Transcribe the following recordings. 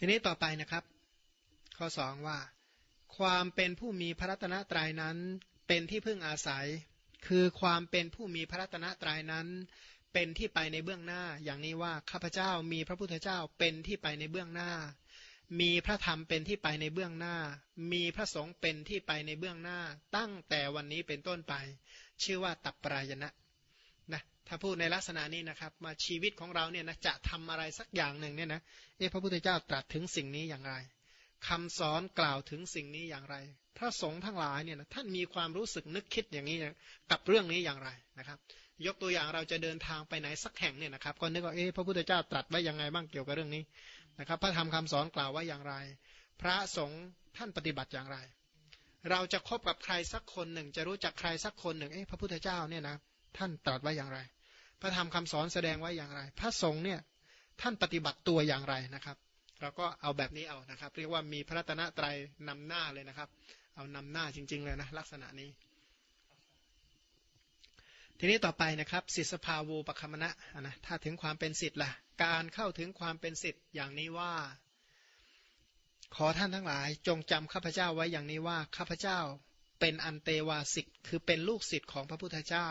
ทีนี้ต่อไปนะครับ ข้อสองว่า ความเป็นผู้มีพระรัตนตรัยนั้นเป็นที่พึ่งอาศัย คือความเป็นผู้มีพระรัตนตรัยนั้น เป็นที่ไปในเบื้องหน้า อย่างนี้ว่าข้าพเจ้ามีพระพุทธเจ้าเป็นที่ไปในเบื้องหน้า มีพระธรรมเป็นที่ไปในเบื้องหน้า มีพระสงฆ์เป็นที่ไปในเบื้องหน้า ตั้งแต่วันนี้เป็นต้นไป ชื่อว่าตับปรายณนะ ถ้าพูดในลักษณะนี้นะครับ มาชีวิตของเราเนี่ยนะจะทำอะไรสักอย่างหนึ่งเนี่ยนะเอพระพุทธเจ้าตรัสถึงสิ่งนี้อย่างไรคำสอนกล่าวถึงสิ่งนี้อย่างไร พระสงฆ์ทั้งหลายเนี่ยนะท่านมีความรู้สึกนึกคิดอย่างนี้กับเรื่องนี้อย่างไรนะครับ ยกตัวอย่างเราจะเดินทางไปไหนสักแห่งเนี่ยนะครับก็นึกว่าเอพระพุทธเจ้าตรัสไว้ยังไงบ้างเกี่ยวกับเรื่องนี้นะครับ พระธรรมคำสอนกล่าวไว้อย่างไร พระสงฆ์ท่านปฏิบัติอย่างไร เราจะคบกับใครสักคนหนึ่ง จะรู้จักใครสักคนหนึ่งเอพระพุทธเจ้าเนี่ยนะท่านตรัสไว้อย่างไร พระธรรมคำสอนแสดงไว้อย่างไร พระสงฆ์เนี่ยท่านปฏิบัติตัวอย่างไรนะครับ เราก็เอาแบบนี้เอานะครับ เรียกว่ามีพระตนะไตรนำหน้าเลยนะครับ เอานำหน้าจริง ๆ เลยนะลักษณะนี้ ทีนี้ต่อไปนะครับสิทธภาวูปคมณะนะถ้าถึงความเป็นสิทธิ์ล่ะการเข้าถึงความเป็นสิทธิ์อย่างนี้ว่า ขอท่านทั้งหลาย จงจำข้าพเจ้าไว้อย่างนี้ว่าข้าพเจ้าเป็นอันเตวาสิกคือเป็นลูกศิษย์ของพระพุทธเจ้า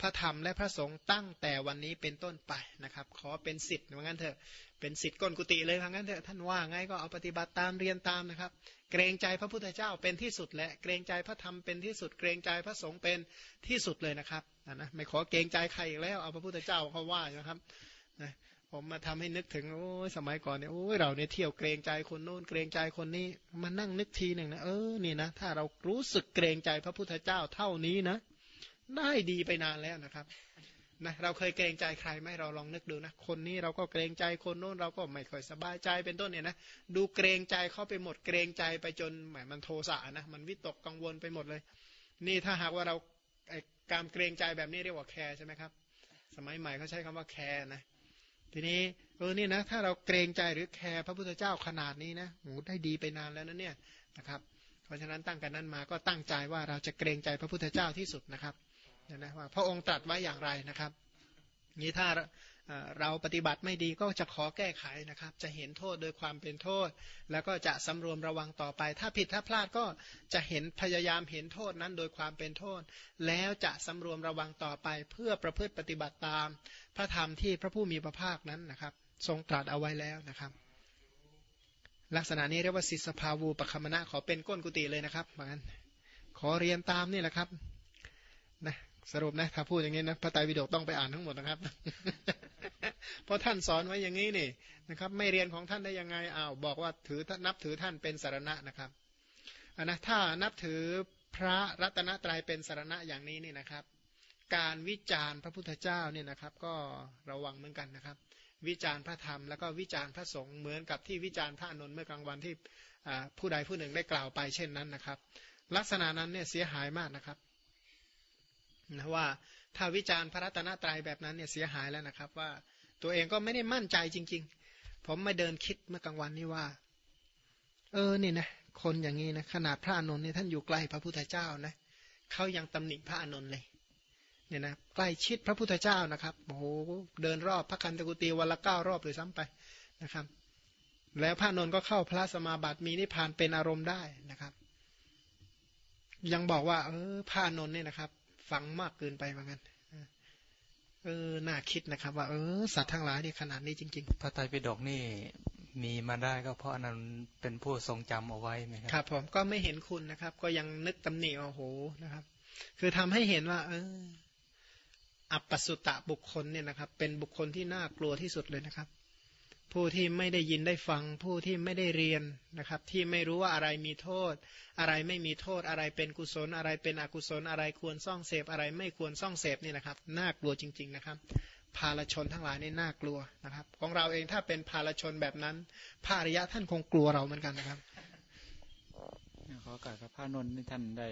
พระธรรมและพระสงฆ์ตั้งแต่วันนี้เป็นต้นไปนะครับ ขอเป็นสิทธิ์ว่างั้นเถอะเป็นสิทธิ์ก้นกุฏิเลยว่างั้นเถอะท่านว่าไงก็เอาปฏิบัติตามเรียนตามนะครับ เกรงใจพระพุทธเจ้าเป็นที่สุดและเกรงใจพระธรรมเป็นที่สุด เกรงใจพระสงฆ์เป็นที่สุดเลยนะครับนะไม่ขอเกรงใจใครอีกแล้วเอาพระพุทธเจ้าเขาว่านะครับนะผมมาทำให้นึกถึงโอ้ยสมัยก่อนเนี่ยโอ้ยเราเนี่ยเที่ยวเกรงใจคนโน้นเกรงใจคนนี้มานั่งนึกทีหนึ่งนะเออนี่นะถ้าเรารู้สึกเกรงใจพระพุทธเจ้าเท่านี้นะ ได้ดีไปนานแล้วนะครับนะเราเคยเกรงใจใครไหมเราลองนึกดูนะ คนนี้เราก็เกรงใจคนโน้นเราก็ไม่ค่อยสบายใจเป็นต้นเนี่ยนะดูเกรงใจเขาไปหมดเกรงใจไปจนแหมมันโทสะนะมันวิตกกังวลไปหมดเลย นี่ถ้าหากว่าเราการเกรงใจแบบนี้เรียกว่าแคร์ใช่ไหมครับ สมัยใหม่เขาใช้คำว่าแคร์นะทีนี้เออนี่นะถ้าเราเกรงใจหรือแคร์พระพุทธเจ้าขนาดนี้นะโหได้ดีไปนานแล้วนะเนี่ยนะครับ เพราะฉะนั้นตั้งกันนั้นมาก็ตั้งใจว่าเราจะเกรงใจพระพุทธเจ้าที่สุดนะครับ นะนะว่าพระองค์ตรัสไว้อย่างไรนะครับ นี้ถ้าเราปฏิบัติไม่ดีก็จะขอแก้ไขนะครับ จะเห็นโทษโดยความเป็นโทษ แล้วก็จะสำรวมระวังต่อไป ถ้าผิดถ้าพลาดก็จะเห็นพยายามเห็นโทษนั้นโดยความเป็นโทษ แล้วจะสำรวมระวังต่อไป เพื่อประพฤติปฏิบัติตาม พระธรรมที่พระผู้มีพระภาคนั้นนะครับ ทรงตรัสเอาไว้แล้วนะครับ ลักษณะนี้เรียกว่าสิสภาวูปคมณะขอเป็นก้นกุฏิเลยนะครับเหมือนขอเรียนตามนี่แหละครับนะ สรุปนะถ้าพูดอย่างนี้นะพระไตรปิฎกต้องไปอ่านทั้งหมดนะครับ เพราะท่านสอนไว้อย่างนี้นี่นะครับ ไม่เรียนของท่านได้ยังไงอ้าวบอกว่าถือนับถือท่านเป็นสารณะนะครับอันนะถ้านับถือพระรัตนตรัยเป็นสารณะอย่างนี้นี่นะครับ การวิจารณ์พระพุทธเจ้าเนี่ยนะครับ ก็ระวังเหมือนกันนะครับ วิจารณ์พระธรรมแล้วก็วิจารณ์พระสงฆ์เหมือนกับที่วิจารณ์พระนนท์เมื่อกลางวันที่ผู้ใดผู้หนึ่งได้กล่าวไปเช่นนั้นนะครับ ลักษณะนั้นเนี่ยเสียหายมากนะครับ นะว่าถ้าวิจารณ์พระรัตนตรัยแบบนั้นเนี่ยเสียหายแล้วนะครับ ว่าตัวเองก็ไม่ได้มั่นใจจริง ๆ ผมมาเดินคิดเมื่อกลางวันนี่ว่า เออนี่นะคนอย่างนี้นะขนาดพระอนุนเนี่ยท่านอยู่ใกล้พระพุทธเจ้านะเขายังตำหนิพระอนุนเลยเนี่ยนะใกล้ชิดพระพุทธเจ้านะครับโอ้โหเดินรอบพระคันตกุตีวันละเก้ารอบเลยซ้ำไปนะครับ แล้วพระนนก็เข้าพระสมาบัติมีนิพพานเป็นอารมณ์ได้นะครับ ยังบอกว่า เออพระนนเนี่ยนะครับ ฟังมากเกินไปเหมือนกันเออน่าคิดนะครับ ว่าเออสัตว์ทั้งหลายนี่ขนาดนี้จริง ๆ พระไตรปิฎกนี่มีมาได้ก็เพราะนั้นเป็นผู้ทรงจำเอาไว้ไหมครับครับ ผมก็ไม่เห็นคุณนะครับ ก็ยังนึกตำหนิโอ้โหนะครับ คือทำให้เห็นว่า เอออัปปสุตะบุคคลเนี่ยนะครับ เป็นบุคคลที่น่ากลัวที่สุดเลยนะครับ ผู้ที่ไม่ได้ยินได้ฟังผู้ที่ไม่ได้เรียนนะครับ ที่ไม่รู้ว่าอะไรมีโทษ อะไรไม่มีโทษอะไรเป็นกุศลอะไรเป็นอกุศลอะไรควรซ่องเสพอะไรไม่ควรซ่องเสพนี่นะครับน่ากลัวจริง ๆนะครับ ภาลชนทั้งหลายนี่น่ากลัวนะครับ ของเราเองถ้าเป็นภาลชนแบบนั้นพระอริยะท่านคงกลัวเราเหมือนกันนะครับขอกรกับพระนนท์ที่ท่านได้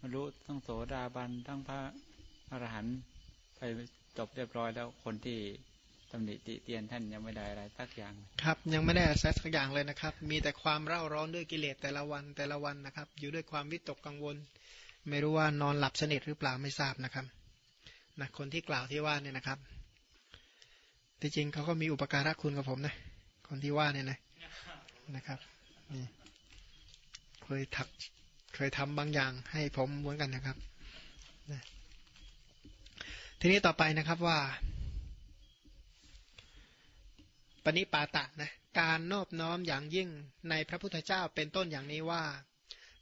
บรรลุทั้งโสดาบันทั้งพระอรหันต์ไปจบเรียบร้อยแล้วคนที่ ตำหนิติเตียนท่านยังไม่ได้อะไรสักอย่าง ครับ ยังไม่ได้อะไรสักอย่างเลยนะครับ มีแต่ความเร่าร้อนด้วยกิเลสแต่ละวันแต่ละวันนะครับ อยู่ด้วยความวิตกกังวล ไม่รู้ว่านอนหลับสนิทหรือเปล่าไม่ทราบนะครับนะคนที่กล่าวที่ว่าเนี่ยนะครับที่จริงเขาก็มีอุปการะคุณกับผมนะ คนที่ว่าเนี่ยนะนะครับนี่เคยถักเคยทำบางอย่างให้ผมเหมือนกันนะครับนะทีนี้ต่อไปนะครับว่า ปณิปาตะนะการนอบน้อมอย่างยิ่งในพระพุทธเจ้าเป็นต้นอย่างนี้ว่า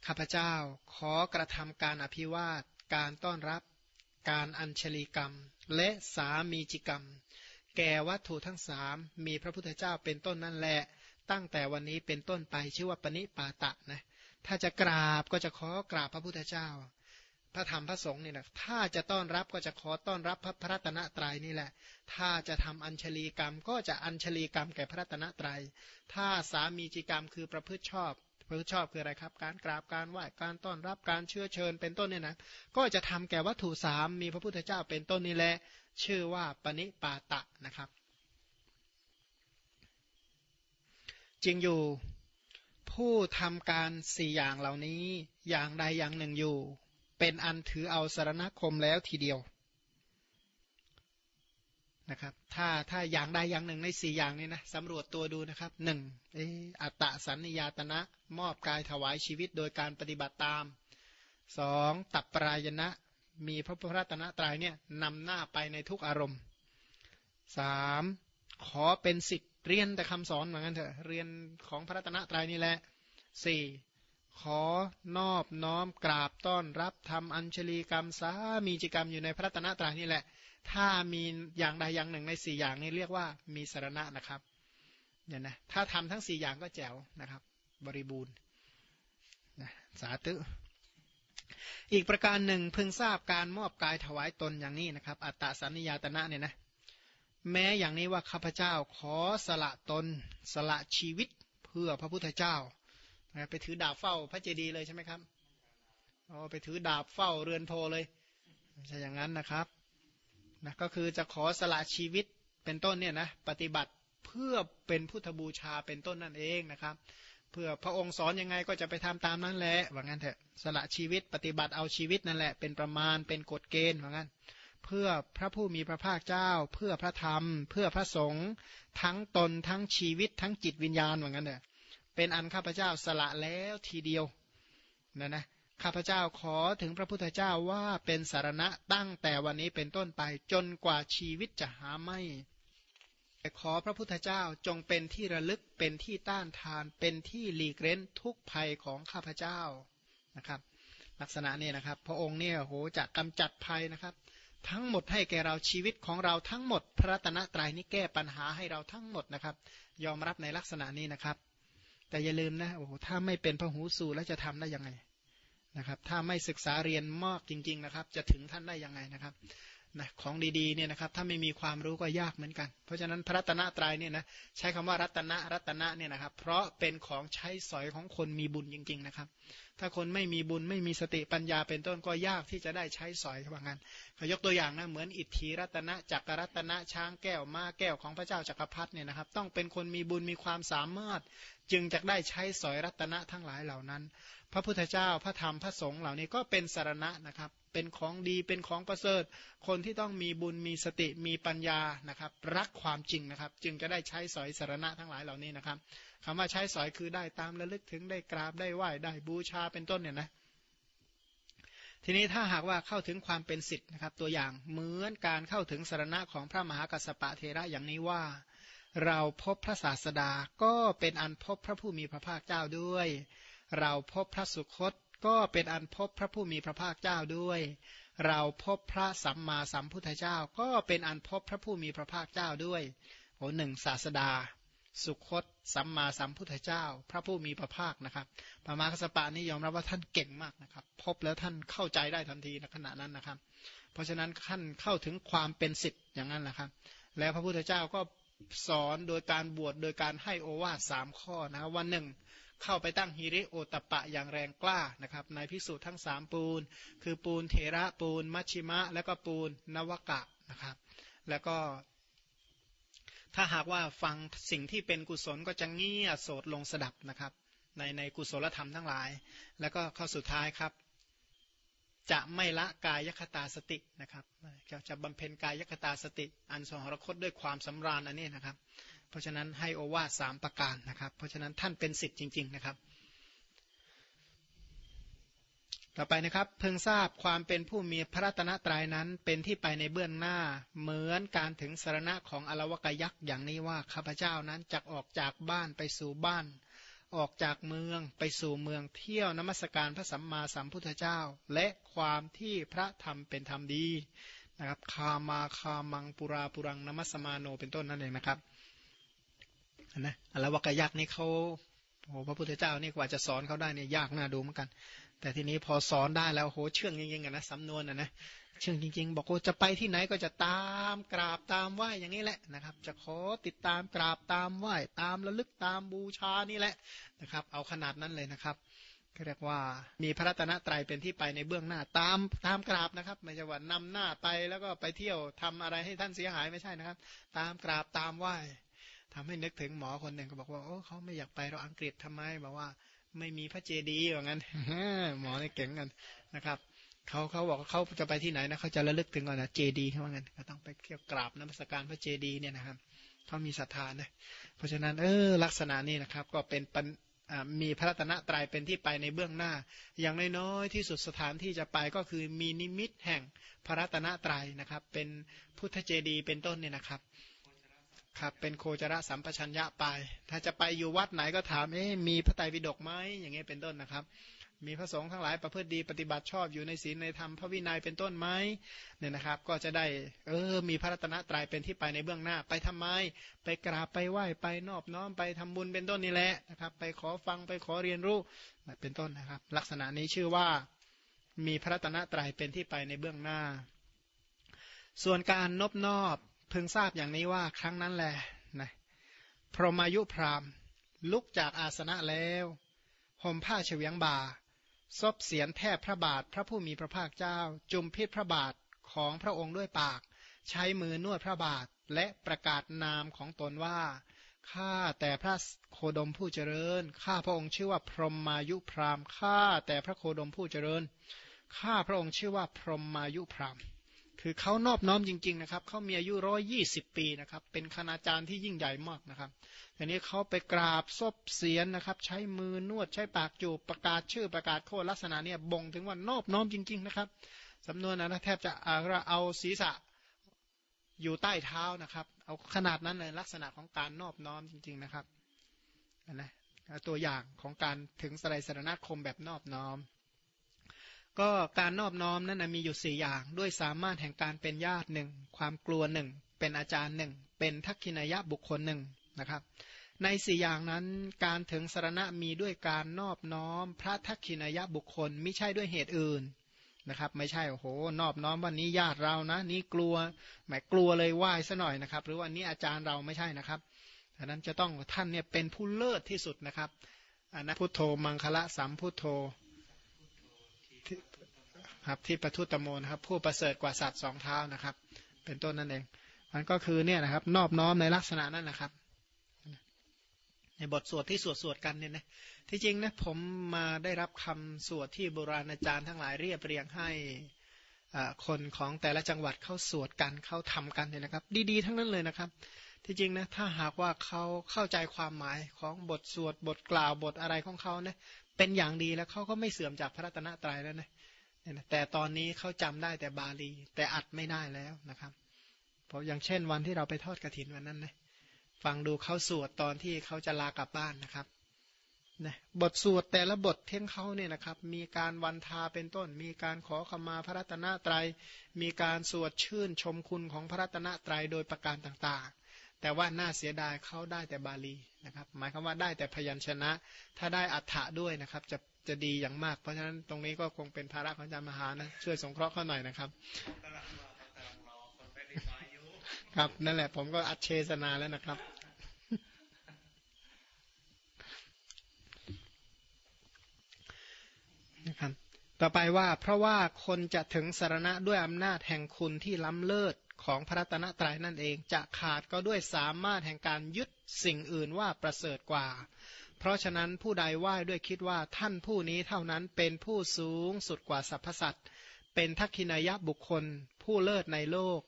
ข้าพเจ้าขอกระทำการอภิวาทการต้อนรับ การอัญชลีกรรม และสามีจิกรรม แก่วัตถุทั้งสามมีพระพุทธเจ้าเป็นต้นนั่นแหละ ตั้งแต่วันนี้เป็นต้นไปชื่อว่าปณิปาตะนะถ้าจะกราบก็จะขอกราบพระพุทธเจ้า พระธรรมพระสงฆ์นี่นะถ้าจะต้อนรับก็จะขอต้อนรับพระพระตนะตรัยนี่แหละ ถ้าจะทำอัญชลีกรรมก็จะอัญชลีกรรมแก่พระตนะตรัย ถ้าสามีจิกรรมคือประพฤติชอบประพฤติชอบคืออะไรครับ การกราบการไหว้การต้อนรับการเชื้อเชิญเป็นต้นเนี่ยนะก็จะทำแก่วัตถุสามมีพระพุทธเจ้าเป็นต้นนี่แหละชื่อว่าปณิปาตะนะครับ จริงอยู่ผู้ทำการสี่อย่างเหล่านี้อย่างใดอย่างหนึ่งอยู่ เป็นอันถือเอาสารณคมแล้วทีเดียวนะครับถ้าถ้าอย่างใดอย่างหนึ่งในสี่อย่างนี้นะสำรวจตัวดูนะครับหนึ่งอัตตสันนิยตนะ มอบกายถวายชีวิตโดยการปฏิบัติตามสองตับปรายณะมีพระพุทธรัตนตรัยเนี่ยนำหน้าไปในทุกอารมณ์สามขอเป็นสิทธิ์เรียนแต่คำสอนเหมือนกันเถอะเรียนของพระรัตนตรัยนี่แหละสี่ ขอนอบน้อมกราบต้อนรับทำอัญชลีกรรมสามีจิกรรมอยู่ในพระตนะตรัยนี่แหละ ถ้ามีอย่างใดอย่างหนึ่งในสี่อย่างนี้เรียกว่ามีสารณะนะครับเนี่ยนะถ้าทำทั้งสี่อย่างก็แจ๋วนะครับ บริบูรณ์นะสาธุอีกประการหนึ่งพึงทราบการมอบกายถวายตนอย่างนี้นะครับ อัตตสันนิยตนะเนี่ยนะแม้อย่างนี้ว่าข้าพเจ้าขอสละตน สละชีวิตเพื่อพระพุทธเจ้า ไปถือดาบเฝ้าพระเจดีย์เลยใช่ไหมครับอ๋อไปถือดาบเฝ้าเรือนโพเลยใช่อย่างนั้นนะครับนะก็คือจะขอสละชีวิตเป็นต้นเนี่ยนะปฏิบัติเพื่อเป็นพุทธบูชาเป็นต้นนั่นเองนะครับ เพื่อพระองค์สอนยังไงก็จะไปทำตามนั้นแหละว่างั้นเถอะสละชีวิตปฏิบัติเอาชีวิตนั่นแหละ เป็นประมาณเป็นกฎเกณฑ์ว่างั้น เพื่อพระผู้มีพระภาคเจ้า เพื่อพระธรรม เพื่อพระสงฆ์ทั้งตนทั้งชีวิตทั้งจิตวิญญาณเหมือนกันเนี่ย เป็นอันข้าพเจ้าสละแล้วทีเดียวนะนะข้าพเจ้าขอถึงพระพุทธเจ้าว่าเป็นสารณะตั้งแต่วันนี้เป็นต้นไปจนกว่าชีวิตจะหาไม่ขอพระพุทธเจ้าจงเป็นที่ระลึกเป็นที่ต้านทานเป็นที่หลีกเล้นทุกภัยของข้าพเจ้านะครับ ลักษณะนี้นะครับ พระองค์เนี่ยโหจะกำจัดภัยนะครับ ทั้งหมดให้แก่เราชีวิตของเราทั้งหมด พระตนะตรายนี้แก้ปัญหาให้เราทั้งหมดนะครับ ยอมรับในลักษณะนี้นะครับ แต่อย่าลืมนะโอ้โหถ้าไม่เป็นพระหูสูแล้วจะทำได้ยังไงนะครับ ถ้าไม่ศึกษาเรียนมากจริง ๆนะครับ จะถึงท่านได้ยังไงนะครับ นะของดีๆเนี่ยนะครับถ้าไม่มีความรู้ก็ยากเหมือนกัน เพราะฉะนั้นพระตนตรายเนี่ยนะใช้คำว่ารัตนะรัตนะเนี่ยนะครับ เพราะเป็นของใช้สอยของคนมีบุญจริง ๆนะครับ ถ้าคนไม่มีบุญไม่มีสติปัญญาเป็นต้นก็ยากที่จะได้ใช้สอยว่างั้นเขายกตัวอย่างนะเหมือนอิทธิรัตนะจักรรัตนะช้างแก้วม้าแก้วของพระเจ้าจักรพรรดิเนี่ยนะครับ ต้องเป็นคนมีบุญมีความสามารถจึงจะได้ใช้สอยรัตนะทั้งหลายเหล่านั้น พระพุทธเจ้าพระธรรมพระสงฆ์เหล่านี้ก็เป็นสารณะนะครับ เป็นของดีเป็นของประเสริฐ คนที่ต้องมีบุญมีสติมีปัญญานะครับ รักความจริงนะครับ จึงจะได้ใช้สอยสารณะทั้งหลายเหล่านี้นะครับคำว่าใช้สอยคือได้ตามระลึกถึงได้กราบได้ไหว้ได้บูชาเป็นต้นเนี่ยนะทีนี้ถ้าหากว่าเข้าถึงความเป็นสิทธิ์นะครับตัวอย่างเหมือนการเข้าถึงสารณะของพระมหากัสสปะเทระอย่างนี้ว่า เราพบพระศาสดาก็เป็นอันพบพระผู้มีพระภาคเจ้าด้วย เราพบพระสุคตก็เป็นอันพบพระผู้มีพระภาคเจ้าด้วย เราพบพระสัมมาสัมพุทธเจ้า ก็เป็นอันพบพระผู้มีพระภาคเจ้าด้วยโอ้หนึ่งศาสดา สุคตสัมมาสัมพุทธเจ้า พระผู้มีพระภาคนะครับพระมาคสปะนี่ยอมรับว่าท่านเก่งมากนะครับ พบแล้วท่านเข้าใจได้ทันทีในขณะนั้นนะครับ เพราะฉะนั้นท่านเข้าถึงความเป็นสิทธิ์อย่างนั้นแหละครับ แล้วพระพุทธเจ้าก็สอนโดยการบวชโดยการให้โอวาทสามข้อนะวันหนึ่ง เข้าไปตั้งฮิริโอตปะอย่างแรงกล้านะครับในพิสูจน์ทั้งสามปูน คือปูนเทระปูน มัชชิมะ และก็ปูนนวกะนะครับ แล้วก็ ถ้าหากว่าฟังสิ่งที่เป็นกุศลก็จะเงียโสดลงสดับนะครับ ในในกุศลธรรมทั้งหลาย แล้วก็ข้อสุดท้ายครับจะไม่ละกายคตาสตินะครับจะบำเพ็ญกายคตาสติ อันสหรคตด้วยความสำราญอันนี้นะครับ เพราะฉะนั้นให้โอวาสามประการนะครับ เพราะฉะนั้นท่านเป็นสิทธิ์จริง ๆนะครับ ต่อไปนะครับ เพิ่งทราบความเป็นผู้มีพระรัตนตรัยนั้น เป็นที่ไปในเบื้องหน้า เหมือนการถึงสารณะของอลวกยักษ์อย่างนี้ว่าข้าพเจ้านั้นจะออกจากบ้านไปสู่บ้าน ออกจากเมืองไปสู่เมืองเที่ยวนมัสการพระสัมมาสัมพุทธเจ้า และความที่พระธรรมเป็นธรรมดีนะครับคามาคามังปุราปุรังนมัสมาโนเป็นต้นนั่นเองนะครับ นะอลวกยักษ์นี่เขาโอ้พระพุทธเจ้านี่กว่าจะสอนเขาได้เนี่ยยากน่าดูเหมือนกัน แต่ทีนี้พอสอนได้แล้วโหเชื่องจริงๆนะสำนวนนะนะเชื่องจริง ๆ บอกว่าจะไปที่ไหนก็จะตามกราบตามไหว้อย่างนี้แหละนะครับ จะขอติดตามกราบตามไหว้ตามระลึกตามบูชานี่แหละนะครับ เอาขนาดนั้นเลยนะครับเรียกว่ามีพระรัตนตรัยเป็นที่ไปในเบื้องหน้าตามตามกราบนะครับ ไม่ใช่ว่านำหน้าไปแล้วก็ไปเที่ยวทำอะไรให้ท่านเสียหายไม่ใช่นะครับ ตามกราบตามไหว้ ทำให้นึกถึงหมอคนหนึ่งก็บอกว่าโอ้เขาไม่อยากไปเราอังกฤษทำไมบอกว่า ไม่มีพระเจดีย์อย่างั้นหมอเนี่ยเก่งกันนะครับเขาเขาบอกเขาจะไปที่ไหนนะเขาจะระลึกถึงก่อนนะเจดีย์เขาว่างั้นก็ต้องไปเที่ยวกราบน้ำมศการพระเจดีย์เนี่ยนะครับเขามีศรัทธานะเพราะฉะนั้นเออลักษณะนี้นะครับ ก็เป็นมีพระรัตนตรัยเป็นที่ไปในเบื้องหน้า อย่างน้อยๆที่สุดสถานที่จะไปก็คือมีนิมิตแห่งพระรัตนตรัยนะครับ เป็นพุทธเจดีย์เป็นต้นเนี่ยนะครับ ครับเป็นโคจรสัมปชัญญะไป ถ้าจะไปอยู่วัดไหนก็ถามเอ๊มีพระไตรปิฎกไหมอย่างเงี้ยเป็นต้นนะครับ มีพระสงฆ์ทั้งหลายประพฤติดีปฏิบัติชอบอยู่ในศีลในธรรมพระวินัยเป็นต้นไหมเนี่ยนะครับ ก็จะได้เออมีพระรัตนตรัยเป็นที่ไปในเบื้องหน้าไปทำไม ไปกราบไปไหว้ไปนอบน้อมไปทำบุญเป็นต้นนี่แหละนะครับ ไปขอฟังไปขอเรียนรู้เป็นต้นนะครับ ลักษณะนี้ชื่อว่ามีพระรัตนตรัยเป็นที่ไปในเบื้องหน้า ส่วนการนบนอบ พึงทราบอย่างนี้ว่าครั้งนั้นแหละนะพรหมายุพรามลุกจากอาสนะแล้วห่มผ้าเฉวียงบ่าซบเสียนแทบพระบาทพระผู้มีพระภาคเจ้า จุมพิษพระบาทของพระองค์ด้วยปาก ใช้มือนวดพระบาทและประกาศนามของตนว่าข้าแต่พระโคดมผู้เจริญ ข้าพระองค์ชื่อว่าพรหมายุพรามข้าแต่พระโคดมผู้เจริญ ข้าพระองค์ชื่อว่าพรหมายุพราม คือเขานอบน้อมจริง ๆ นะครับเขามีอายุร้อยยี่สิบปีนะครับ เป็นคณาจารย์ที่ยิ่งใหญ่มากนะครับทีนี้เขาไปกราบซบเสียนนะครับ ใช้มือนวดใช้ปากจูบประกาศชื่อประกาศโทษลักษณะเนี่ยบ่งถึงว่านอบน้อมจริง ๆ นะครับสำนวนนะแทบจะเอาศีรษะอยู่ใต้เท้านะครับ เอาขนาดนั้นเลยลักษณะของการนอบน้อมจริง ๆ นะครับนะตัวอย่างของการถึงสไลสรณคมแบบนอบน้อม ก็การนอบน้อมนั้นมีอยู่สี่อย่าง ด้วยสามารถแห่งการเป็นญาติหนึ่งความกลัวหนึ่งเป็นอาจารย์หนึ่งเป็นทักขินายะบุคคลหนึ่งนะครับ ในสี่อย่างนั้นการถึงสารณะมีด้วยการนอบน้อม พระทักขินายะบุคคลไม่ใช่ด้วยเหตุอื่นนะครับ ไม่ใช่โอ้โหนอบน้อมวันนี้ญาติเรานะ นี้กลัวหมายกลัวเลยไหว้ซะหน่อยนะครับ หรือว่านี้อาจารย์เราไม่ใช่นะครับดังนั้นจะต้องท่านเนี่ยเป็นผู้เลิศที่สุดนะครับอนะพุทโธมังคละสัมพุทโธ ครับที่ปทุตโมนะครับ ผู้ประเสริฐกว่าสัตว์สองเท้านะครับ เป็นต้นนั่นเอง มันก็คือเนี่ยนะครับ นอบน้อมในลักษณะนั้นนะครับ ในบทสวดที่สวดสวดกันเนี่ยนะที่จริงนะผมมาได้รับคำสวดที่โบราณอาจารย์ทั้งหลายเรียบเรียงให้คนของแต่ละจังหวัดเขาสวดกันเขาทำกันเนี่ยนะครับ ดีๆ ทั้งนั้นเลยนะครับ ที่จริงนะถ้าหากว่าเขาเข้าใจความหมายของบทสวดบทกล่าวบทอะไรของเขาเนะเป็นอย่างดีแล้วเขาก็ไม่เสื่อมจากพระรัตนตรัยแล้วนะ แต่ตอนนี้เขาจำได้แต่บาลี แต่อัดไม่ได้แล้วนะครับ เพราะอย่างเช่นวันที่เราไปทอดกระถินวันนั้นนะฟังดูเขาสวดตอนที่เขาจะลากลับบ้านนะครับนะบทสวดแต่ละบทเที่ยงเขาเนี่ยนะครับ มีการวันทาเป็นต้น มีการขอขมาพระรัตนตรยัย มีการสวดชื่นชมคุณของพระรัตนตรัยโดยประการต่างๆ แต่ว่าน่าเสียดายเขาได้แต่บาลีนะครับ หมายความว่าได้แต่พยัญชนะ ถ้าได้อัฏฐะด้วยนะครับ จะ จะดีอย่างมาก เพราะฉะนั้นตรงนี้ก็คงเป็นภาระของอาจารย์มหานะช่วยสงเคราะห์เขาหน่อยนะครับครับนั่นแหละ ผมก็อัดเชสนาแล้วนะครับ นะครับ ต่อไปว่าเพราะว่าคนจะถึงสารณะด้วยอำนาจแห่งคุณที่ล้ำเลิศของพระรัตนตรัยนั่นเอง จะขาดก็ด้วยสามารถแห่งการยึดสิ่งอื่นว่าประเสริฐกว่า เพราะฉะนั้นผู้ใดไหว้ด้วยคิดว่าท่านผู้นี้เท่านั้นเป็นผู้สูงสุดกว่าสรรพสัตว์เป็นทักขินายะบุคคล ผู้เลิศในโลก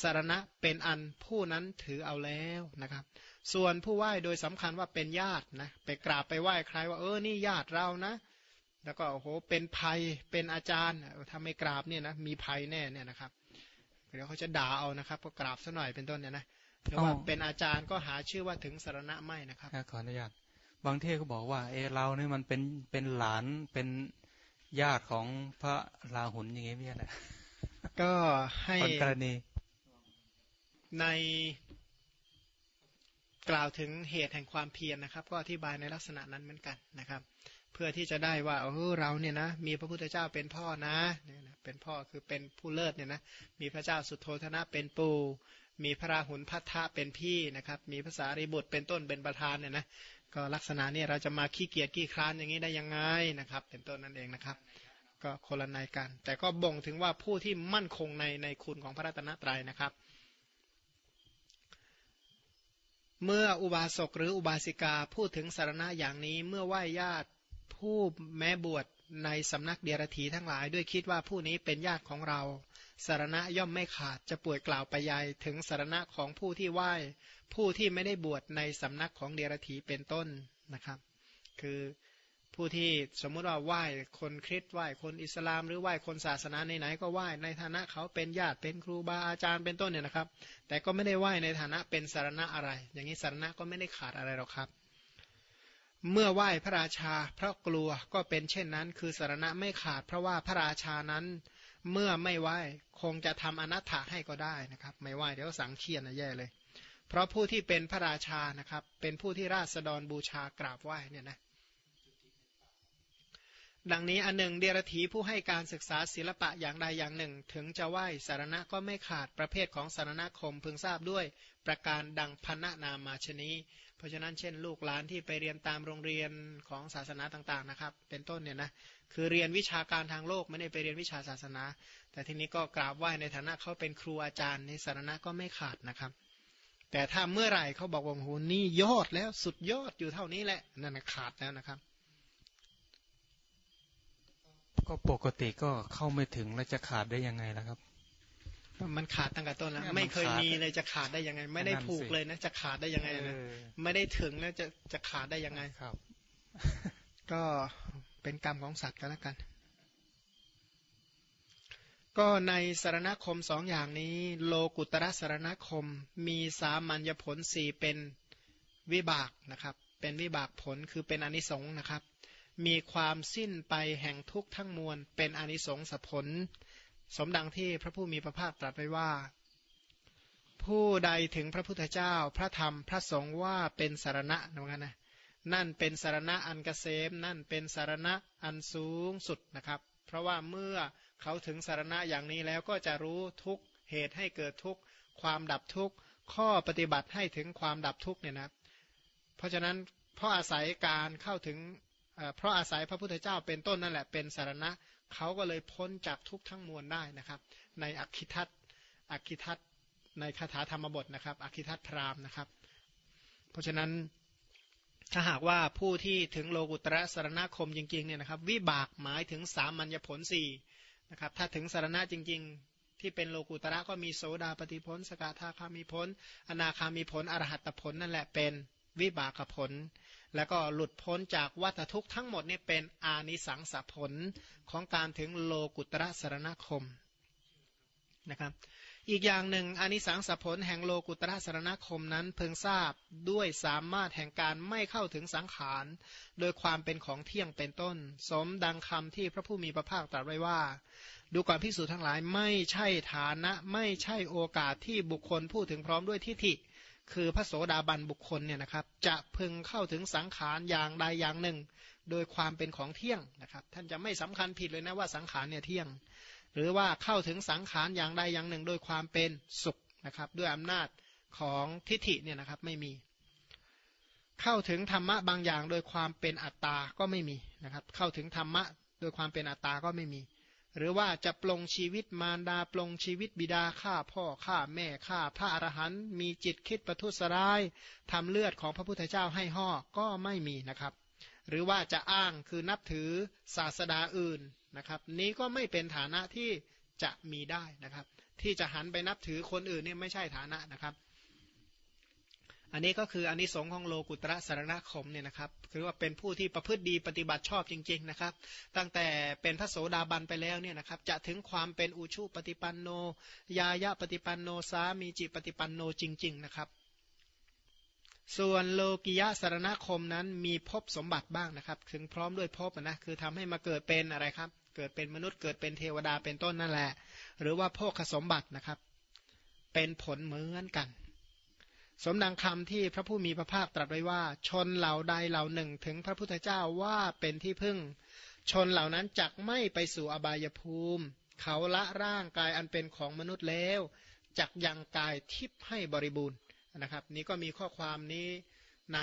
สารณะเป็นอันผู้นั้นถือเอาแล้วนะครับ ส่วนผู้ไหว้โดยสำคัญว่าเป็นญาตินะไปกราบไปไหว้ใครว่าเออนี่ญาติเรานะ แล้วก็โอ้โหเป็นภัยเป็นอาจารย์ถ้าไม่กราบเนี่ยนะมีภัยแน่เนี่ยนะครับเดี๋ยวเขาจะด่าเอานะครับ ก็กราบซะหน่อยเป็นต้นเนี่ยนะหรือว่าเป็นอาจารย์ก็หาชื่อว่าถึงสารณะไม่นะครับขออนุญาต บางที่ก็บอกว่าเออเราเนี่ยมันเป็นเป็นหลานเป็นญาติของพระลาหุนอย่างเงี้ยไม่ใช่หรอก็ให้คนกรณี ในกล่าวถึงเหตุแห่งความเพียรนะครับ ก็อธิบายในลักษณะนั้นเหมือนกันนะครับ เพื่อที่จะได้ว่าเออเราเนี่ยนะมีพระพุทธเจ้าเป็นพ่อนะเนี่ยนะเป็นพ่อคือเป็นผู้เลิศเนี่ยนะมีพระเจ้าสุโธธนะเป็นปู่มีพระราหุลพัทธะเป็นพี่นะครับ มีภาษาริบุตรเป็นต้นเป็นประธานเนี่ยนะ ก็ลักษณะนี้เราจะมาขี้เกียจขี้คร้านอย่างนี้ได้ยังไงนะครับ เป็นต้นนั่นเองนะครับ ก็คนละในกัน แต่ก็บ่งถึงว่าผู้ที่มั่นคงในในคุณของพระรัตนตรัยนะครับ เมื่ออุบาสกหรืออุบาสิกาพูดถึงสารณะอย่างนี้เมื่อไหว้ญาติผู้แม้บวชในสำนักเดียรถีทั้งหลาย ด้วยคิดว่าผู้นี้เป็นญาติของเรา สารณะย่อมไม่ขาดจะป่วยกล่าวไปยายถึงสารณะของผู้ที่ไหว้ ผู้ที่ไม่ได้บวชในสำนักของเดรถีเป็นต้นนะครับ คือผู้ที่สมมุติว่าไหว้คนคริสต์ไหว้คนอิสลาม หรือไหว้คนศาสนาไหนๆก็ไหว้ในฐานะเขาเป็นญาติเป็นครูบาอาจารย์เป็นต้นเนี่ยนะครับ แต่ก็ไม่ได้ไหว้ในฐานะเป็นสารณะอะไร อย่างนี้สารณะก็ไม่ได้ขาดอะไรหรอกครับ เมื่อไหว้พระราชาเพราะกลัวก็เป็นเช่นนั้น คือสารณะไม่ขาดเพราะว่าพระราชานั้น เมื่อไม่ไหวคงจะทำอนัตถะให้ก็ได้นะครับ ไม่ไหวเดี๋ยวสังเคียนนะแย่เลย เพราะผู้ที่เป็นพระราชานะครับ เป็นผู้ที่ราษฎรบูชากราบไหว้เนี่ยนะดังนี้อันหนึ่งเดียรถีผู้ให้การศึกษาศิลปะอย่างใดอย่างหนึ่ง ถึงจะไหวสารณะก็ไม่ขาดประเภทของสารณคมพึงทราบด้วย ประการดังพันนามาชนี เพราะฉะนั้นเช่น ลูกหลานที่ไปเรียนตามโรงเรียนของศาสนาต่างๆนะครับ เป็นต้นเนี่ยนะคือเรียนวิชาการทางโลกไม่ได้ไปเรียนวิชาศาสนา แต่ทีนี้ก็กราบไหว้ในฐานะเขาเป็นครูอาจารย์ในสารณะก็ไม่ขาดนะครับ แต่ถ้าเมื่อไหร่เขาบอกว่าโหนี่ยอดแล้วสุดยอดอยู่เท่านี้แหละนั่นขาดแล้วนะครับ ก็ปกติก็เข้าไม่ถึงแล้วจะขาดได้ยังไงล่ะครับ มันขาดตั้งแต่ต้นแล้วไม่เคยมีเลยจะขาดได้ยังไง ไม่ได้ผูกเลยนะจะขาดได้ยังไงนะไม่ได้ถึงแล้วจะจะขาดได้ยังไงครับ ก็เป็นกรรมของสัตว์ก็แล้วกัน ก็ในสารณคมสองอย่างนี้ โลกุตระสารณคม มีสามัญญผลสี่เป็นวิบากนะครับ เป็นวิบากผลคือเป็นอนิสงส์นะครับ มีความสิ้นไปแห่งทุกทั้งมวล เป็นอนิสงส์ผล สมดังที่พระผู้มีพระภาคตรัสไว้ว่า ผู้ใดถึงพระพุทธเจ้า พระธรรมพระสงฆ์ว่าเป็นสารณะนะนะนั่นเป็นสารณะอันกเกษม นั่นเป็นสารณะอันสูงสุดนะครับ เพราะว่าเมื่อเขาถึงสารณะอย่างนี้แล้วก็จะรู้ทุกเหตุให้เกิดทุกความดับทุกข้อปฏิบัติให้ถึงความดับทุกเนี่ยนะ เพราะฉะนั้นเพราะอาศัยการเข้าถึง เพราะอาศัยพระพุทธเจ้าเป็นต้นนั่นแหละเป็นสารณะเขาก็เลยพ้นจากทุกทั้งมวลได้นะครับ ในอักขิทัตอักขิทัตในคาถาธรรมบทนะครับอักขิทัตพรามนะครับ เพราะฉะนั้นถ้าหากว่าผู้ที่ถึงโลกุตระสารณคมจริงๆเนี่ยนะครับ วิบากหมายถึงสามัญญผลสี่นะครับ ถ้าถึงสารณะจริง ๆ ที่เป็นโลกุตระก็มีโสดาปฏิผลสกทาคามีผลอนาคามีผลอรหัตผลนั่นแหละเป็นวิบากผล แล้วก็หลุดพ้นจากวัฏทุกข์ทั้งหมดนี่เป็นอานิสังสผลของการถึงโลกุตระสรณคมนะครับ อีกอย่างหนึ่งอานิสังสผลแห่งโลกุตระสรณคมนั้นเพิ่งทราบด้วยสามารถแห่งการไม่เข้าถึงสังขาร โดยความเป็นของเที่ยงเป็นต้น สมดังคำที่พระผู้มีพระภาคตรัสไว้ว่า ดูก่อนพิสูจน์ทั้งหลายไม่ใช่ฐานะไม่ใช่โอกาสที่บุคคลพูดถึงพร้อมด้วยทิฏฐิ คือพระโสดาบันบุคคลเนี่ยนะครับจะพึงเข้าถึงสังขารอย่างใดอย่างหนึ่ง โดยความเป็นของเที่ยงนะครับ ท่านจะไม่สำคัญผิดเลยนะว่าสังขารเนี่ยเที่ยง หรือว่าเข้าถึงสังขารอย่างใดอย่างหนึ่ง โดยความเป็นสุขนะครับ ด้วยอำนาจของทิฏฐิเนี่ยนะครับไม่มี เข้าถึงธรรมะบางอย่างโดยความเป็นอัตตาก็ไม่มีนะครับ เข้าถึงธรรมะโดยความเป็นอัตตาก็ไม่มี หรือว่าจะปลงชีวิตมารดาปลงชีวิตบิดาฆ่าพ่อฆ่าแม่ฆ่าพระอรหันต์มีจิตคิดประทุษร้ายทำเลือดของพระพุทธเจ้าให้ห่อก็ไม่มีนะครับ หรือว่าจะอ้างคือนับถือศาสดาอื่นนะครับ นี้ก็ไม่เป็นฐานะที่จะมีได้นะครับ ที่จะหันไปนับถือคนอื่นเนี่ยไม่ใช่ฐานะนะครับ อันนี้ก็คืออันนี้สงของโลกุตระสารณคมเนี่ยนะครับคือว่าเป็นผู้ที่ประพฤติดีปฏิบัติชอบจริง ๆนะครับ ตั้งแต่เป็นพระโสดาบันไปแล้วเนี่ยนะครับ จะถึงความเป็นอุชุปฏิปันโน ยายะปฏิปันโนสามีจิปฏิปันโนจริง ๆ นะครับ ส่วนโลกิยะสารณคมนั้นมีภพสมบัติบ้างนะครับ ถึงพร้อมด้วยภพนะคือทำให้มาเกิดเป็นอะไรครับ เกิดเป็นมนุษย์เกิดเป็นเทวดาเป็นต้นนั่นแหละ หรือว่าโภคสมบัตินะครับ เป็นผลเหมือนกัน สมดังคำที่พระผู้มีพระภาคตรัสไว้ว่า ชนเหล่าใดเหล่าหนึ่งถึงพระพุทธเจ้าว่าเป็นที่พึ่ง ชนเหล่านั้นจักไม่ไปสู่อบายภูมิ เขาละร่างกายอันเป็นของมนุษย์แล้วจักยังกายทิพย์ให้บริบูรณ์นะครับ นี้ก็มีข้อความนี้ใน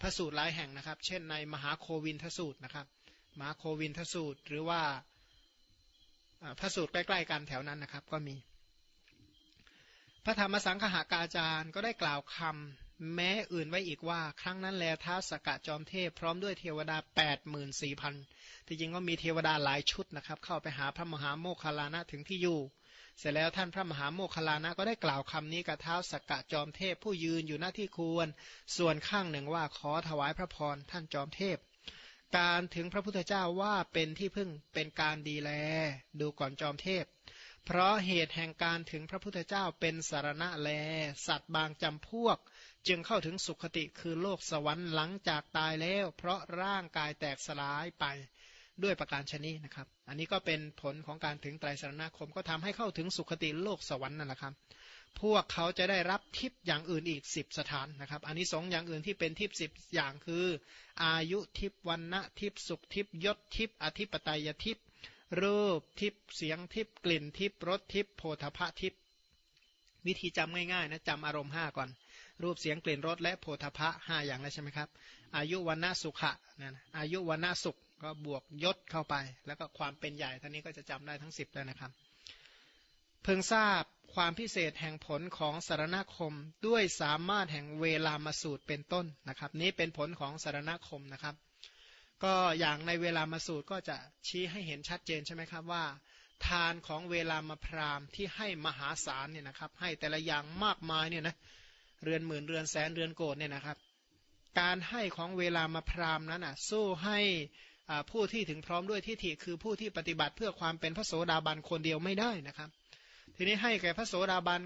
พระสูตรหลายแห่งนะครับ เช่นในมหาโควินทสูตรนะครับมหาโควินทสูตรหรือว่าพระสูตรใกล้ ๆ กันแถวนั้นนะครับก็มี พระธรรมสังฆากาจารย์ก็ได้กล่าวคำแม้อื่นไว้อีกว่า ครั้งนั้นแลท้าสกะจอมเทพพร้อมด้วยเทวดา 8 4 0 0 0ที่จริงก็มีเทวดาหลายชุดนะครับ เข้าไปหาพระมหาโมคคลานะถึงที่อยู่ เสร็จแล้วท่านพระมหาโมคคลานะก็ได้กล่าวคำนี้กับท้าสกะจอมเทพผู้ยืนอยู่หน้าที่ควร ส่วนข้างหนึ่งว่าขอถวายพระพรท่านจอมเทพ การถึงพระพุทธเจ้าว่าเป็นที่พึ่งเป็นการดีแล ดูก่อนจอมเทพ เพราะเหตุแห่งการถึงพระพุทธเจ้าเป็นสารณะแล สัตว์บางจำพวก จึงเข้าถึงสุขติคือโลกสวรรค์หลังจากตายแล้ว เพราะร่างกายแตกสลายไปด้วยประการชนีนะครับ อันนี้ก็เป็นผลของการถึงไตรสารณคมก็ทำให้เข้าถึงสุขติโลกสวรรค์นั่นแหละครับ พวกเขาจะได้รับทิพย์อย่างอื่นอีกสิบสถานนะครับ อันนี้สองอย่างอื่นที่เป็นทิพย์สิบอย่างคือ อายุทิพย์วันณะทิพย์สุขทิพย์ยศทิพย์อธิปไตยทิพย์ รูปทิพเสียงทิพกลิ่นทิพรสทิพโพธพะทิพวิธีจำง่ายๆนะจำอารมณ์ห้าก่อน รูปเสียงกลิ่นรสและโพธพะห้าอย่างแล้วใช่ไหมครับ อายุวันนาสุขะนะอายุวันนาสุขก็บวกยศเข้าไป แล้วก็ความเป็นใหญ่ท่านี้ก็จะจำได้ทั้งสิบแล้วนะครับ เพิ่งทราบความพิเศษแห่งผลของสารณคมด้วยสามารถแห่งเวลามาสูตรเป็นต้นนะครับ นี้เป็นผลของสารณคมนะครับ ก็อย่างในเวลามาสูตรก็จะชี้ให้เห็นชัดเจนใช่ไหมครับว่า ทานของเวลามาพรามที่ให้มหาศาลเนี่ยนะครับ ให้แต่ละอย่างมากมายเนี่ยนะเรือนหมื่นเรือนแสนเรือนโกดเนี่ยนะครับ การให้ของเวลามาพรามนั้นอะสู้ให้ผู้ที่ถึงพร้อมด้วยทิฏฐิคือผู้ที่ปฏิบัติเพื่อความเป็นพระโสดาบันคนเดียวไม่ได้นะครับ ทีนี้ให้แก่พระโสดาบัน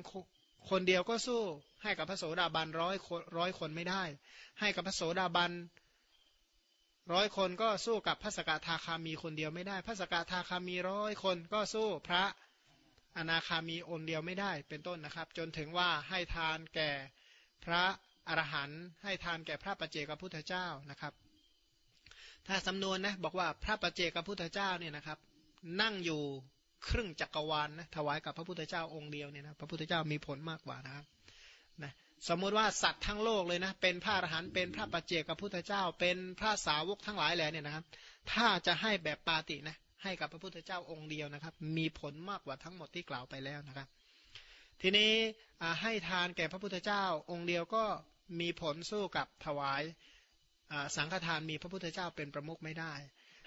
คนเดียวก็สู้ ให้กับพระโสดาบันร้อยร้อยคนไม่ได้ ให้กับพระโสดาบัน ร้อยคนก็สู้กับพระสกทาคามีคนเดียวไม่ได้ พระสกทาคามีร้อยคนก็สู้พระอนาคามีอนเดียวไม่ได้เป็นต้นนะครับ จนถึงว่าให้ทานแก่พระอรหันต์ให้ทานแก่พระปัจเจกพุทธเจ้านะครับ ถ้าสำนวนนะบอกว่าพระปัจเจกพุทธเจ้าเนี่ยนะครับ นั่งอยู่ครึ่งจักรวาลนนะถวายกับพระพุทธเจ้าองค์เดียวเนี่ยนะพระพุทธเจ้ามีผลมากกว่านะครับ สมมุติว่าสัตว์ทั้งโลกเลยนะ เป็นพระอรหันต์เป็นพระปัจเจกพุทธเจ้า เป็นพระสาวกทั้งหลายแหละเนี่ยนะครับ ถ้าจะให้แบบปาตินะให้กับพระพุทธเจ้าองค์เดียวนะครับ มีผลมากกว่าทั้งหมดที่กล่าวไปแล้วนะครับ ทีนี้ให้ทานแก่พระพุทธเจ้าองค์เดียวก็มีผลสู้กับถวายสังฆทานมีพระพุทธเจ้าเป็นประมุขไม่ได้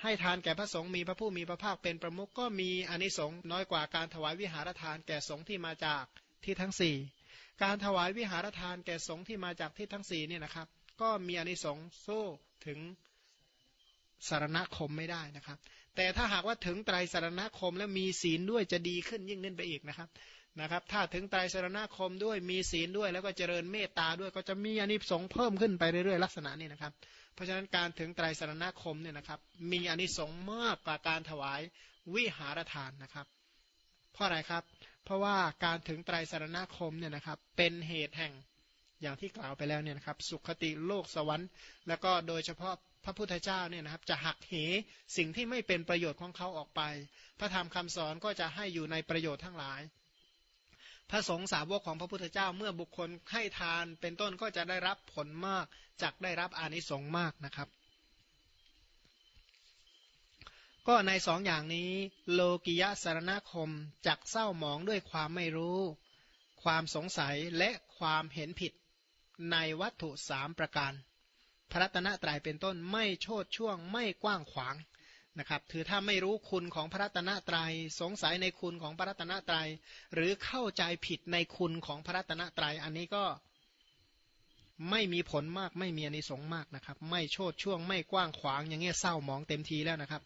ให้ทานแก่พระสงฆ์มีพระผู้มีพระภาคเป็นประมุขก็มีอนิสงส์น้อยกว่าการถวายวิหารทานแก่สงฆ์ที่มาจากที่ทั้งสี่ การถวายวิหารทานแก่สงฆ์ที่มาจากที่ทั้งสี่เนี่ยนะครับ ก็มีอนิสงส์สู้ถึงสารณคมไม่ได้นะครับ แต่ถ้าหากว่าถึงไตรสารณคมแล้วมีศีลด้วยจะดีขึ้นยิ่งขึ้นไปอีกนะครับนะครับ ถ้าถึงไตรสารณคมด้วยมีศีลด้วยแล้วก็เจริญเมตตาด้วยก็จะมีอนิสงส์เพิ่มขึ้นไปเรื่อยๆลักษณะนี้นะครับ เพราะฉะนั้นการถึงไตรสารณคมเนี่ยนะครับ มีอนิสงส์มากกว่าการถวายวิหารทานนะครับ เพราะอะไรครับ ราะว่าการถึงไตรสารณคมเนี่ยนะครับเป็นเหตุแห่งอย่างที่กล่าวไปแล้วเนี่ยนะครับสุขติโลกสวรรค์ แล้วก็โดยเฉพาะพระพุทธเจ้าเนี่ยนะครับจะหักเหสิ่งที่ไม่เป็นประโยชน์ของเขาออกไป พระธรรมคำสอนก็จะให้อยู่ในประโยชน์ทั้งหลาย พระสงฆ์สาวกของพระพุทธเจ้าเมื่อบุคคลให้ทานเป็นต้นก็จะได้รับผลมากจากได้รับอานิสงส์มากนะครับ ก็ในสองอย่างนี้ โลกิยะสารณคมจักเศร้าหมองด้วยความไม่รู้ ความสงสัยและความเห็นผิดในวัตถุสามประการ พระตนะตรายเป็นต้นไม่โชดช่วงไม่กว้างขวางนะครับถือถ้าไม่รู้คุณของพระตนะตรายสงสัยในคุณของพระตนะตรายหรือเข้าใจผิดในคุณของพระตนะตรายอันนี้ก็ไม่มีผลมากไม่มีอนิสงส์มากนะครับ ไม่โชดช่วงไม่กว้างขวางอย่างเงี้ยเศร้าหมองเต็มทีแล้วนะครับ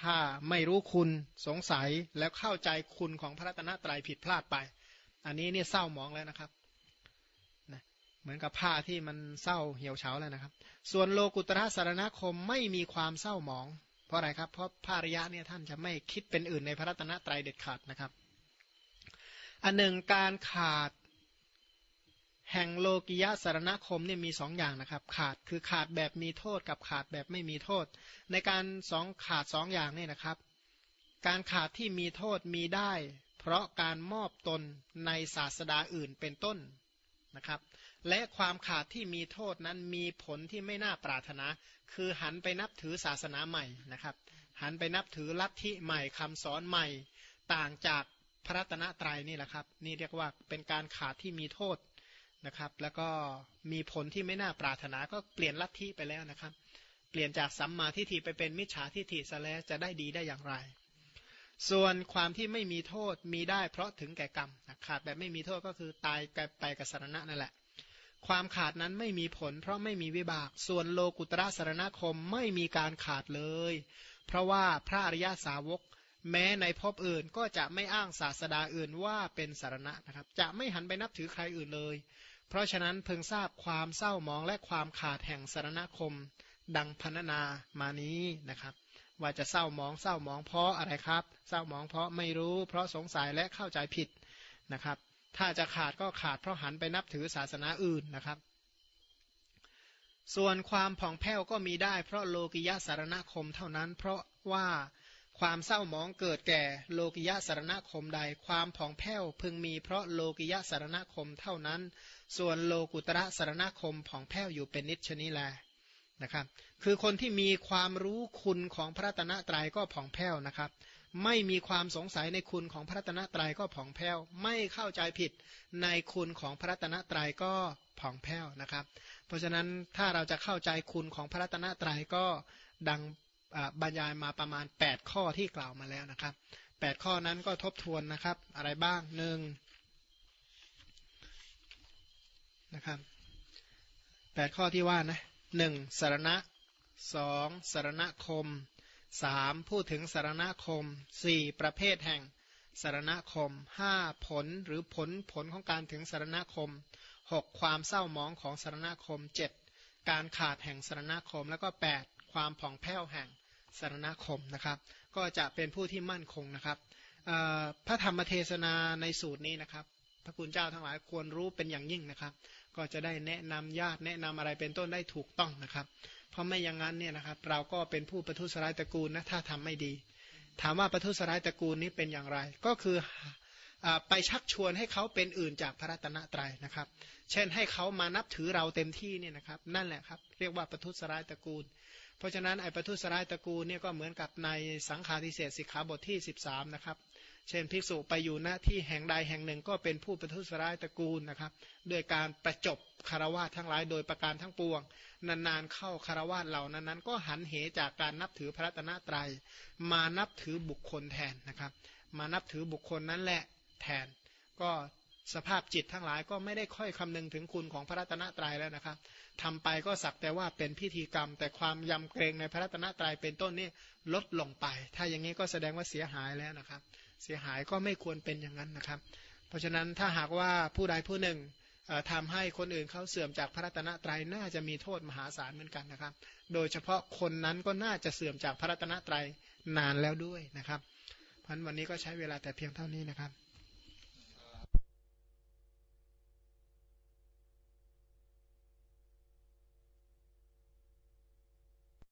ถ้าไม่รู้คุณสงสัยแล้วเข้าใจคุณของพระรัตนตรัยผิดพลาดไป อันนี้เนี่ยเศร้าหมองแล้วนะครับนะเหมือนกับผ้าที่มันเศร้าเหี่ยวเฉาแล้วนะครับ ส่วนโลกุตระสารณคมไม่มีความเศร้าหมอง เพราะอะไรครับ เพราะภาริยะเนี่ยท่านจะไม่คิดเป็นอื่นในพระรัตนตรัยเด็ดขาดนะครับ อันหนึ่งการขาด แห่งโลกิยะสารณคมเนี่ยมีสองอย่างนะครับ ขาดคือขาดแบบมีโทษกับขาดแบบไม่มีโทษ ในการสองขาดสองอย่างนี่นะครับ การขาดที่มีโทษมีได้ เพราะการมอบตนในศาสดาอื่นเป็นต้นนะครับ และความขาดที่มีโทษนั้นมีผลที่ไม่น่าปรารถนา คือหันไปนับถือศาสนาใหม่นะครับ หันไปนับถือลัทธิใหม่คำสอนใหม่ ต่างจากพระรัตนตรัยนี่แหละครับ นี่เรียกว่าเป็นการขาดที่มีโทษ นะครับ แล้วก็มีผลที่ไม่น่าปรารถนาก็เปลี่ยนลัทธิไปแล้วนะครับ เปลี่ยนจากสัมมาทิฏฐิไปเป็นมิจฉาทิฏฐิซะแล้วจะได้ดีได้อย่างไร ส่วนความที่ไม่มีโทษมีได้เพราะถึงแก่กรรมขาดแบบไม่มีโทษก็คือตายไปกับสารณะนั่นแหละ ความขาดนั้นไม่มีผล เพราะไม่มีวิบาก ส่วนโลกุตระสารณคมไม่มีการขาดเลย เพราะว่าพระอริยาสาวกแม้ในภพอื่นก็จะไม่อ้างศาสดาอื่นว่าเป็นสารณะนะครับ จะไม่หันไปนับถือใครอื่นเลย เพราะฉะนั้นเพิ่งทราบความเศร้ามองและความขาดแห่งสารณคม ดังพันนามานี้นะครับ ว่าจะเศร้ามองเศร้ามองเพราะอะไรครับ เศร้ามองเพราะไม่รู้ เพราะสงสัยและเข้าใจผิดนะครับ ถ้าจะขาดก็ขาดเพราะหันไปนับถือศาสนาอื่นนะครับส่วนความผ่องแผ้วก็มีได้เพราะโลกิยะสารณคมเท่านั้น เพราะว่าความเศร้าหมองเกิดแก่โลกิยะสารณคมใด ความผ่องแผ้วพึงมีเพราะโลกิยะสารณคมเท่านั้น ส่วนโลกุตระสารณคมผ่องแผ้วอยู่เป็นนิจชนิแลนะครับ คือคนที่มีความรู้คุณของพระตนะตรัยก็ผ่องแผ้วนะครับ ไม่มีความสงสัยในคุณของพระตนะตรัยก็ผ่องแผ้ว ไม่เข้าใจผิดในคุณของพระตนะตรัยก็ผ่องแผ้วนะครับ เพราะฉะนั้นถ้าเราจะเข้าใจคุณของพระตนะตรัยก็ดังบรรยายมาประมาณ 8 ข้อที่กล่าวมาแล้วนะครับ 8 ข้อนั้นก็ทบทวนนะครับ อะไรบ้างหนึ่ง นะครับแปดข้อที่ว่านะหนึ่งสารณะสองสารณคมสามพูดถึงสารณคมสี่ประเภทแห่งสารณคมห้าผลหรือผลผลของการถึงสารณคมหกความเศร้ามองของสารณคมเจ็ดการขาดแห่งสารณคม แล้วก็แปดความผ่องแผ้วแห่งสารณคมนะครับ ก็จะเป็นผู้ที่มั่นคงนะครับพระธรรมเทศนาในสูตรนี้นะครับ พระคุณเจ้าทั้งหลายควรรู้เป็นอย่างยิ่งนะครับ ก็จะได้แนะนำญาติแนะนำอะไรเป็นต้นได้ถูกต้องนะครับ เพราะไม่อย่างนั้นเนี่ยนะครับเราก็เป็นผู้ประทุษร้ายตระกูลนะถ้าทำไม่ดี ถามว่าประทุษร้ายตระกูลนี้เป็นอย่างไร ก็คือไปชักชวนให้เขาเป็นอื่นจากพระรัตนตรัยนะครับ เช่นให้เขามานับถือเราเต็มที่เนี่ยนะครับ นั่นแหละครับ เรียกว่าประทุษร้ายตระกูล เพราะฉะนั้นไอ้ประทุสร้ายตระกูลเนี่ยก็เหมือนกับในสังฆาทิเศษสิกขาบทที่ 13 นะครับ เช่นภิกษุไปอยู่หน้าที่แห่งใดแห่งหนึ่งก็เป็นผู้ประทุสรายตระกูลนะครับด้วยการประจบคารวะทั้งหลายโดยประการทั้งปวง นานๆเข้าคารวะเหล่านั้นนั้นก็หันเหจากการนับถือพระตนะตรัย มานับถือบุคคลแทนนะครับ มานับถือบุคคลนั้นแหละแทน ก็สภาพจิตทั้งหลายก็ไม่ได้ค่อยคำนึงถึงคุณของพระรัตนตรัยแล้วนะครับทำไปก็สักแต่ว่าเป็นพิธีกรรม แต่ความยำเกรงในพระรัตนตรัยเป็นต้นนี่ลดลงไป ถ้าอย่างนี้ก็แสดงว่าเสียหายแล้วนะครับ เสียหายก็ไม่ควรเป็นอย่างนั้นนะครับ เพราะฉะนั้นถ้าหากว่าผู้ใดผู้หนึ่งทำให้คนอื่นเขาเสื่อมจากพระรัตนตรัยน่าจะมีโทษมหาศาลเหมือนกันนะครับ โดยเฉพาะคนนั้นก็น่าจะเสื่อมจากพระรัตนตรัยนานแล้วด้วยนะครับ เพราะวันนี้ก็ใช้เวลาแต่เพียงเท่านี้นะครับ